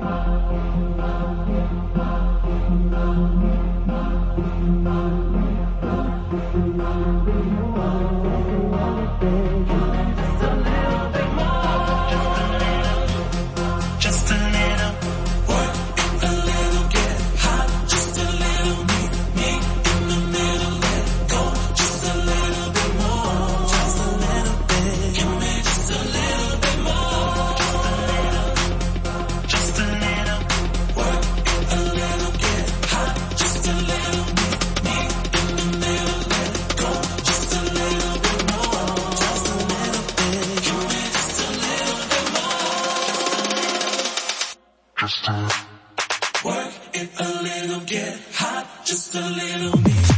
Thank you. Just a work it a little, get hot, just a little bit.